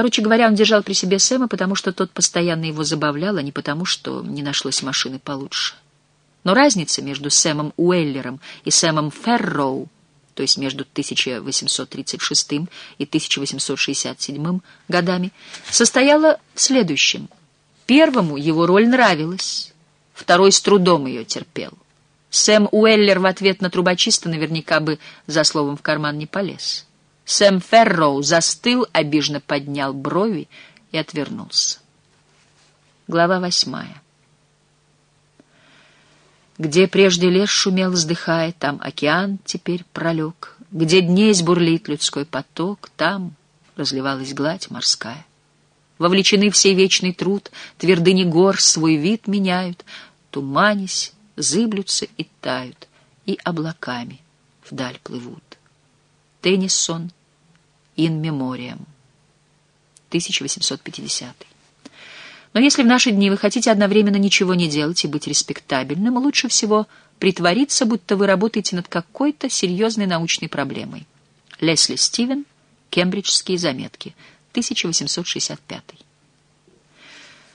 Короче говоря, он держал при себе Сэма, потому что тот постоянно его забавлял, а не потому, что не нашлось машины получше. Но разница между Сэмом Уэллером и Сэмом Ферроу, то есть между 1836 и 1867 годами, состояла в следующем. Первому его роль нравилась, второй с трудом ее терпел. Сэм Уэллер в ответ на трубочиста наверняка бы за словом в карман не полез. Сэм Ферроу застыл, обиженно поднял брови и отвернулся. Глава восьмая. Где прежде лес шумел, вздыхая, там океан теперь пролег. Где днесь бурлит людской поток, там разливалась гладь морская. Вовлечены все вечный труд, твердыни гор свой вид меняют, туманясь, зыблются и тают, и облаками вдаль плывут. Теннисон, in memoriam, 1850. Но если в наши дни вы хотите одновременно ничего не делать и быть респектабельным, лучше всего притвориться, будто вы работаете над какой-то серьезной научной проблемой. Лесли Стивен, Кембриджские заметки, 1865.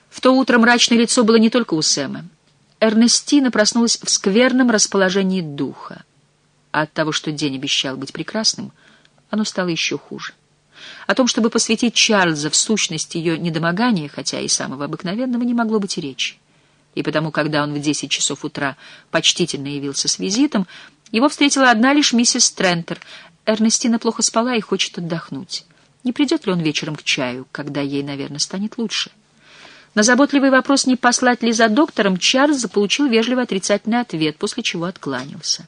В то утро мрачное лицо было не только у Сэма. Эрнестина проснулась в скверном расположении духа. А от того, что день обещал быть прекрасным, оно стало еще хуже. О том, чтобы посвятить Чарльза в сущность ее недомогания, хотя и самого обыкновенного, не могло быть и речи. И потому, когда он в десять часов утра почтительно явился с визитом, его встретила одна лишь миссис Трентер. Эрнестина плохо спала и хочет отдохнуть. Не придет ли он вечером к чаю, когда ей, наверное, станет лучше? На заботливый вопрос, не послать ли за доктором, Чарльз получил вежливо отрицательный ответ, после чего откланялся.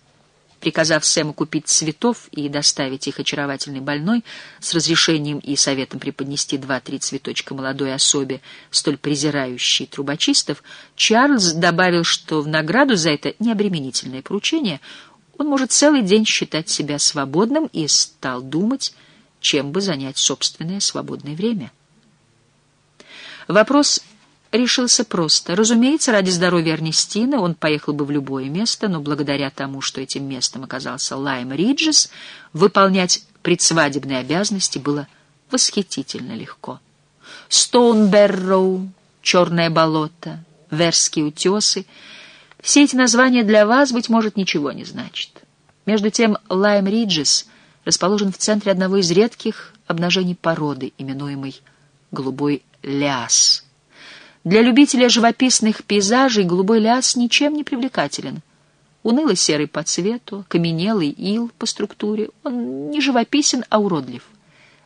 Приказав Сэму купить цветов и доставить их очаровательной больной с разрешением и советом преподнести два-три цветочка молодой особе, столь презирающей трубочистов, Чарльз добавил, что в награду за это необременительное поручение он может целый день считать себя свободным и стал думать, чем бы занять собственное свободное время. Вопрос решился просто. Разумеется, ради здоровья Эрнестины он поехал бы в любое место, но благодаря тому, что этим местом оказался Лайм Риджес, выполнять предсвадебные обязанности было восхитительно легко. Стоунберроу, Черное болото, Верские утесы — все эти названия для вас, быть может, ничего не значат. Между тем, Лайм Риджес расположен в центре одного из редких обнажений породы, именуемой «голубой ляс», для любителя живописных пейзажей голубой ляс ничем не привлекателен. Уныло-серый по цвету, каменелый ил по структуре. Он не живописен, а уродлив.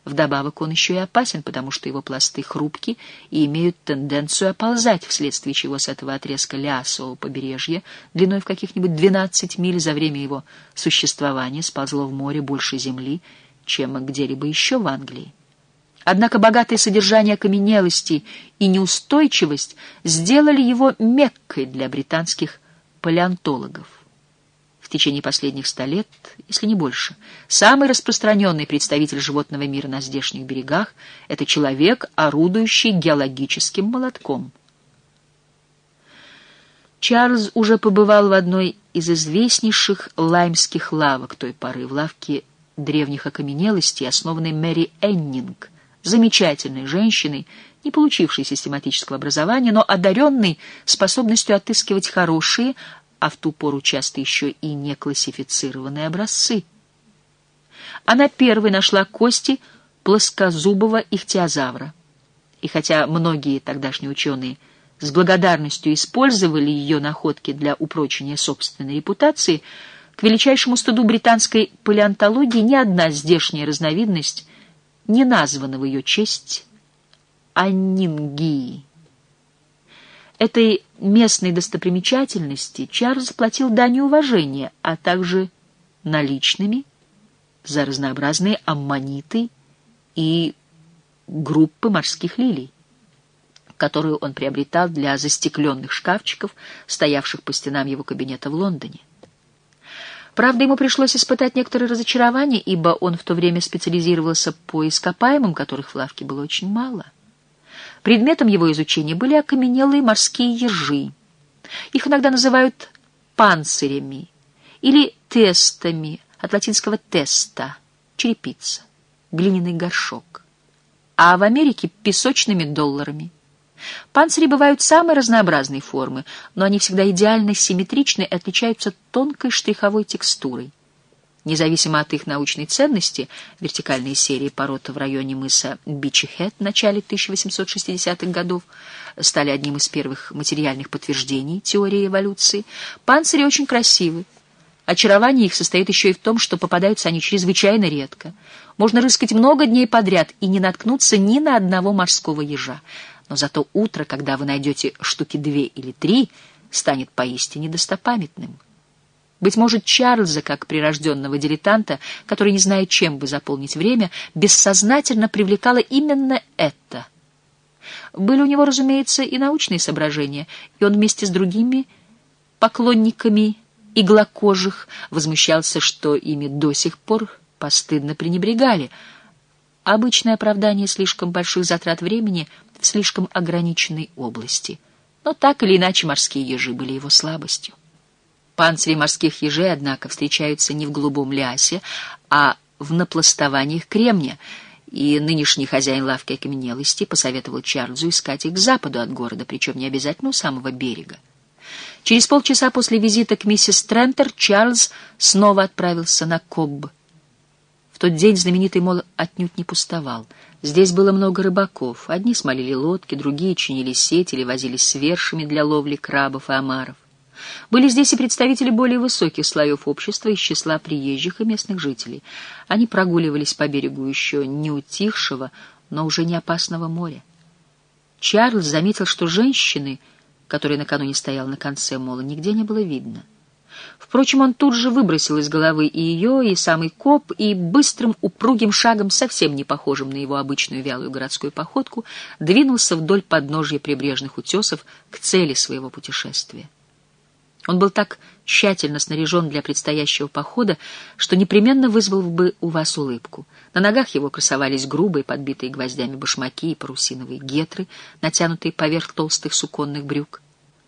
Вдобавок он еще и опасен, потому что его пласты хрупки и имеют тенденцию оползать, вследствие чего с этого отрезка лясового побережья длиной в каких-нибудь 12 миль за время его существования сползло в море больше земли, чем где-либо еще в Англии. Однако богатое содержание окаменелости и неустойчивость сделали его меккой для британских палеонтологов. В течение последних ста лет, если не больше, самый распространенный представитель животного мира на здешних берегах — это человек, орудующий геологическим молотком. Чарльз уже побывал в одной из известнейших лаймских лавок той поры, в лавке древних окаменелостей, основанной Мэри Эннинг, замечательной женщиной, не получившей систематического образования, но одаренной способностью отыскивать хорошие, а в ту пору часто еще и неклассифицированные образцы. Она первой нашла кости плоскозубого ихтиозавра. И хотя многие тогдашние ученые с благодарностью использовали ее находки для упрочения собственной репутации, к величайшему стыду британской палеонтологии ни одна здешняя разновидность не названа в ее честь Аннингии. Этой местной достопримечательности Чарльз платил дань уважения, а также наличными за разнообразные аммониты и группы морских лилий, которую он приобретал для застекленных шкафчиков, стоявших по стенам его кабинета в Лондоне. Правда, ему пришлось испытать некоторое разочарование, ибо он в то время специализировался по ископаемым, которых в лавке было очень мало. Предметом его изучения были окаменелые морские ежи. Их иногда называют панцирями или тестами, от латинского «теста» — черепица, глиняный горшок. а в Америке — песочными долларами. Панцири бывают самой разнообразной формы, но они всегда идеально симметричны и отличаются тонкой штриховой текстурой. Независимо от их научной ценности, вертикальные серии пород в районе мыса Бичи-Хэт в начале 1860-х годов стали одним из первых материальных подтверждений теории эволюции. Панцири очень красивы. Очарование их состоит еще и в том, что попадаются они чрезвычайно редко. Можно рыскать много дней подряд и не наткнуться ни на одного морского ежа. Но зато утро, когда вы найдете штуки две или три, станет поистине достопамятным. Быть может, Чарльза, как прирожденного дилетанта, который не знает, чем бы заполнить время, бессознательно привлекало именно это. Были у него, разумеется, и научные соображения, и он вместе с другими поклонниками иглокожих возмущался, что ими до сих пор постыдно пренебрегали. Обычное оправдание слишком больших затрат времени в слишком ограниченной области. Но так или иначе морские ежи были его слабостью. Панцири морских ежей, однако, встречаются не в голубом лясе, а в напластованиях кремня, и нынешний хозяин лавки окаменелости посоветовал Чарльзу искать их к западу от города, причем не обязательно у самого берега. Через полчаса после визита к миссис Трентер Чарльз снова отправился на Кобб. Тот день знаменитый мол отнюдь не пустовал. Здесь было много рыбаков. Одни смолили лодки, другие чинили сети или возились с вершами для ловли крабов и омаров. Были здесь и представители более высоких слоев общества из числа приезжих и местных жителей. Они прогуливались по берегу еще не утихшего, но уже не опасного моря. Чарльз заметил, что женщины, которая накануне стояла на конце мола, нигде не было видно. Впрочем, он тут же выбросил из головы и ее, и самый коп, и быстрым упругим шагом, совсем не похожим на его обычную вялую городскую походку, двинулся вдоль подножья прибрежных утесов к цели своего путешествия. Он был так тщательно снаряжен для предстоящего похода, что непременно вызвал бы у вас улыбку. На ногах его красовались грубые, подбитые гвоздями башмаки и парусиновые гетры, натянутые поверх толстых суконных брюк.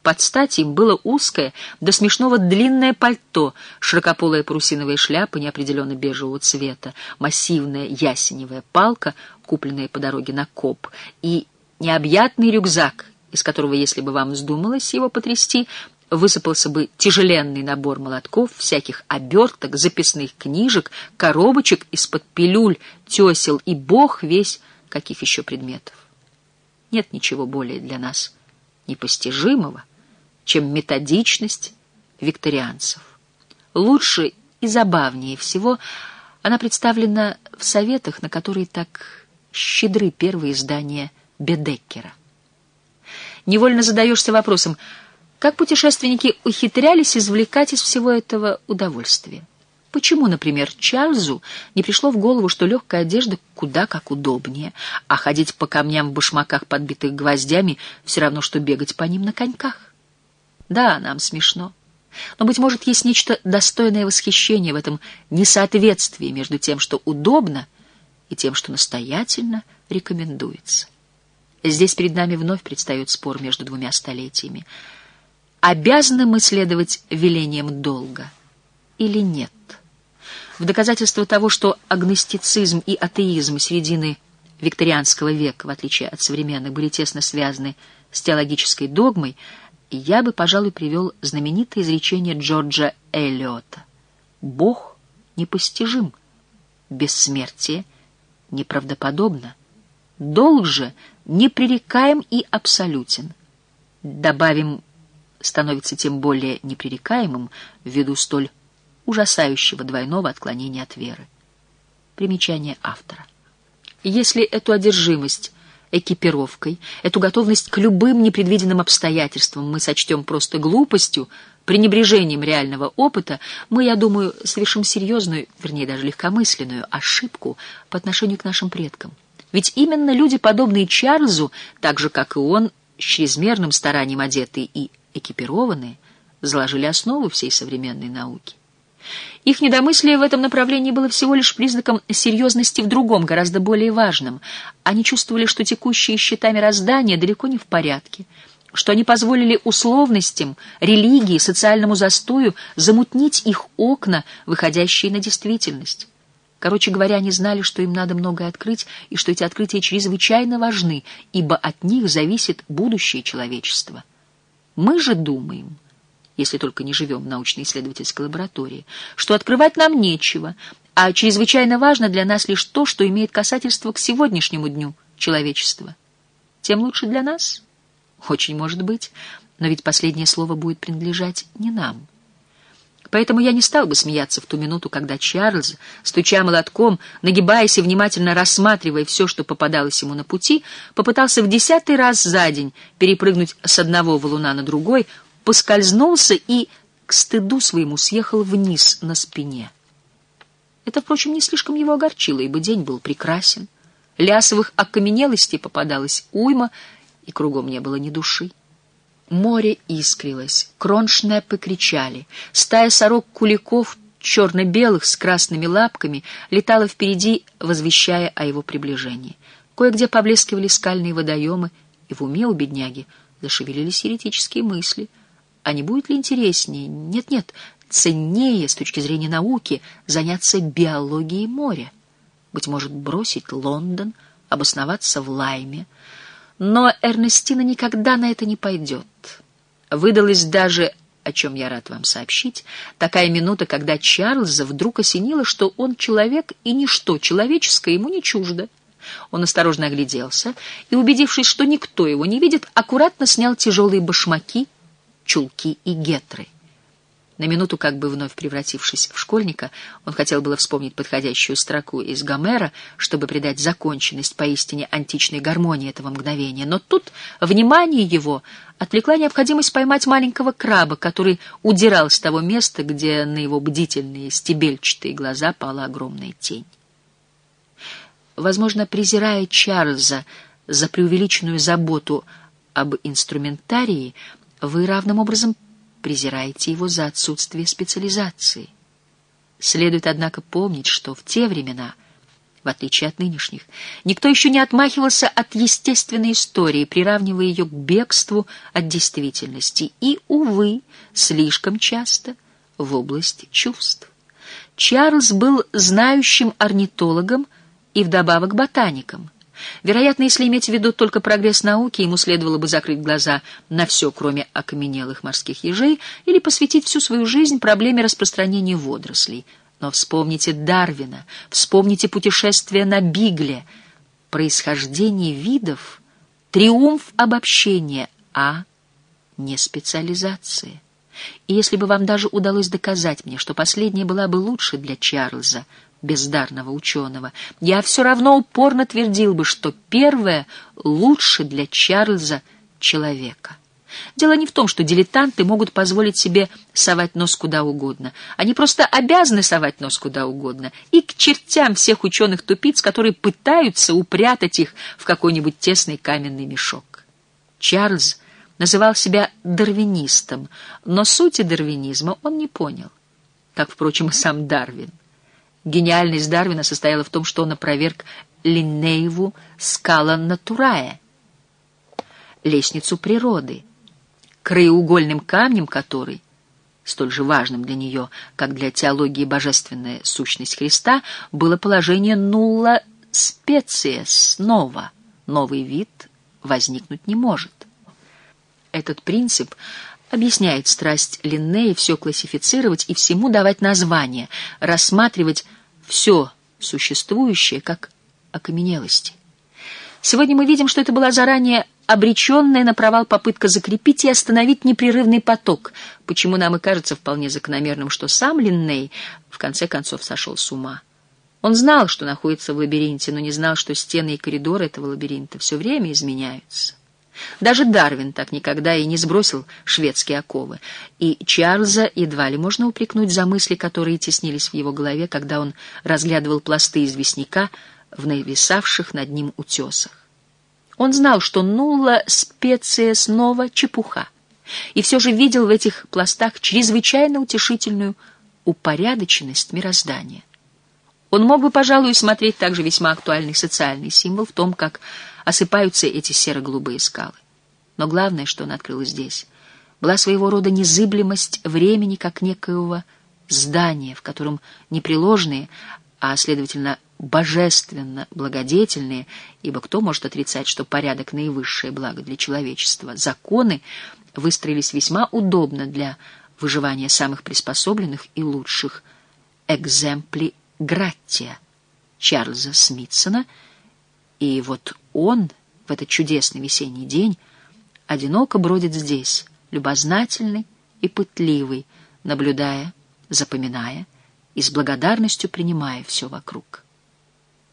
Под стать им было узкое, до смешного длинное пальто, широкополая парусиновая шляпа неопределенно бежевого цвета, массивная ясеневая палка, купленная по дороге на коп, и необъятный рюкзак, из которого, если бы вам вздумалось его потрясти, высыпался бы тяжеленный набор молотков, всяких оберток, записных книжек, коробочек из-под пилюль, тесел и бог весь каких еще предметов. Нет ничего более для нас непостижимого, чем методичность викторианцев. Лучше и забавнее всего она представлена в советах, на которые так щедры первые издания Бедеккера. Невольно задаешься вопросом — как путешественники ухитрялись извлекать из всего этого удовольствие? Почему, например, Чарльзу не пришло в голову, что легкая одежда куда как удобнее, а ходить по камням в башмаках, подбитых гвоздями, все равно, что бегать по ним на коньках? Да, нам смешно. Но, быть может, есть нечто достойное восхищения в этом несоответствии между тем, что удобно, и тем, что настоятельно рекомендуется. Здесь перед нами вновь предстает спор между двумя столетиями — обязаны мы следовать велениям долга или нет. В доказательство того, что агностицизм и атеизм середины викторианского века, в отличие от современных, были тесно связаны с теологической догмой, я бы, пожалуй, привел знаменитое изречение Джорджа Эллиота. «Бог непостижим, бессмертие неправдоподобно, долг же непререкаем и абсолютен». Добавим становится тем более непререкаемым ввиду столь ужасающего двойного отклонения от веры. Примечание автора. Если эту одержимость экипировкой, эту готовность к любым непредвиденным обстоятельствам мы сочтем просто глупостью, пренебрежением реального опыта, мы, я думаю, совершим серьезную, вернее, даже легкомысленную ошибку по отношению к нашим предкам. Ведь именно люди, подобные Чарльзу, так же, как и он, с чрезмерным старанием одетые и экипированные, заложили основу всей современной науки. Их недомыслие в этом направлении было всего лишь признаком серьезности в другом, гораздо более важном. Они чувствовали, что текущие счета мироздания далеко не в порядке, что они позволили условностям, религии, социальному застою замутнить их окна, выходящие на действительность. Короче говоря, они знали, что им надо многое открыть, и что эти открытия чрезвычайно важны, ибо от них зависит будущее человечества. Мы же думаем, если только не живем в научно-исследовательской лаборатории, что открывать нам нечего, а чрезвычайно важно для нас лишь то, что имеет касательство к сегодняшнему дню человечества. Тем лучше для нас? Очень может быть, но ведь последнее слово будет принадлежать не нам. Поэтому я не стал бы смеяться в ту минуту, когда Чарльз, стуча молотком, нагибаясь и внимательно рассматривая все, что попадалось ему на пути, попытался в десятый раз за день перепрыгнуть с одного валуна на другой, поскользнулся и, к стыду своему, съехал вниз на спине. Это, впрочем, не слишком его огорчило, ибо день был прекрасен. Лясовых окаменелостей попадалось уйма, и кругом не было ни души. Море искрилось, кроншнепы кричали, стая сорок-куликов, черно-белых с красными лапками, летала впереди, возвещая о его приближении. Кое-где поблескивали скальные водоемы, и в уме у бедняги зашевелились еретические мысли. А не будет ли интереснее, нет-нет, ценнее с точки зрения науки заняться биологией моря? Быть может, бросить Лондон, обосноваться в Лайме — но Эрнестина никогда на это не пойдет. Выдалась даже, о чем я рад вам сообщить, такая минута, когда Чарльза вдруг осенило, что он человек, и ничто человеческое ему не чуждо. Он осторожно огляделся и, убедившись, что никто его не видит, аккуратно снял тяжелые башмаки, чулки и гетры. На минуту, как бы вновь превратившись в школьника, он хотел было вспомнить подходящую строку из Гомера, чтобы придать законченность поистине античной гармонии этого мгновения. Но тут внимание его отвлекла необходимость поймать маленького краба, который удирал с того места, где на его бдительные стебельчатые глаза пала огромная тень. Возможно, презирая Чарльза за преувеличенную заботу об инструментарии, вы равным образом презираете его за отсутствие специализации. Следует, однако, помнить, что в те времена, в отличие от нынешних, никто еще не отмахивался от естественной истории, приравнивая ее к бегству от действительности, и, увы, слишком часто в область чувств. Чарльз был знающим орнитологом и вдобавок ботаником. Вероятно, если иметь в виду только прогресс науки, ему следовало бы закрыть глаза на все, кроме окаменелых морских ежей, или посвятить всю свою жизнь проблеме распространения водорослей. Но вспомните Дарвина, вспомните путешествие на Бигле. Происхождение видов — триумф обобщения, а не специализации. И если бы вам даже удалось доказать мне, что последняя была бы лучше для Чарльза — бездарного ученого, я все равно упорно твердил бы, что первое лучше для Чарльза человека. Дело не в том, что дилетанты могут позволить себе совать нос куда угодно. Они просто обязаны совать нос куда угодно. И к чертям всех ученых-тупиц, которые пытаются упрятать их в какой-нибудь тесный каменный мешок. Чарльз называл себя дарвинистом, но сути дарвинизма он не понял. Как, впрочем, и сам Дарвин. Гениальность Дарвина состояла в том, что он опроверг Линнееву скала натурая, лестницу природы, краеугольным камнем которой, столь же важным для нее, как для теологии божественная сущность Христа, было положение нулла специя снова, новый вид возникнуть не может. Этот принцип объясняет страсть Линнея все классифицировать и всему давать название, рассматривать все существующее как окаменелости. Сегодня мы видим, что это была заранее обреченная на провал попытка закрепить и остановить непрерывный поток, почему нам и кажется вполне закономерным, что сам Линней в конце концов сошел с ума. Он знал, что находится в лабиринте, но не знал, что стены и коридоры этого лабиринта все время изменяются. Даже Дарвин так никогда и не сбросил шведские оковы, и Чарльза едва ли можно упрекнуть за мысли, которые теснились в его голове, когда он разглядывал пласты известняка в нависавших над ним утесах. Он знал, что нула специя снова чепуха, и все же видел в этих пластах чрезвычайно утешительную упорядоченность мироздания. Он мог бы, пожалуй, смотреть также весьма актуальный социальный символ в том, как осыпаются эти серо-голубые скалы. Но главное, что он открыл здесь, была своего рода незыблемость времени как некоего здания, в котором непреложные, а, следовательно, божественно благодетельные, ибо кто может отрицать, что порядок — наивысшее благо для человечества, законы выстроились весьма удобно для выживания самых приспособленных и лучших экземпли Граттия Чарльза Смитсона, и вот он в этот чудесный весенний день одиноко бродит здесь, любознательный и пытливый, наблюдая, запоминая и с благодарностью принимая все вокруг.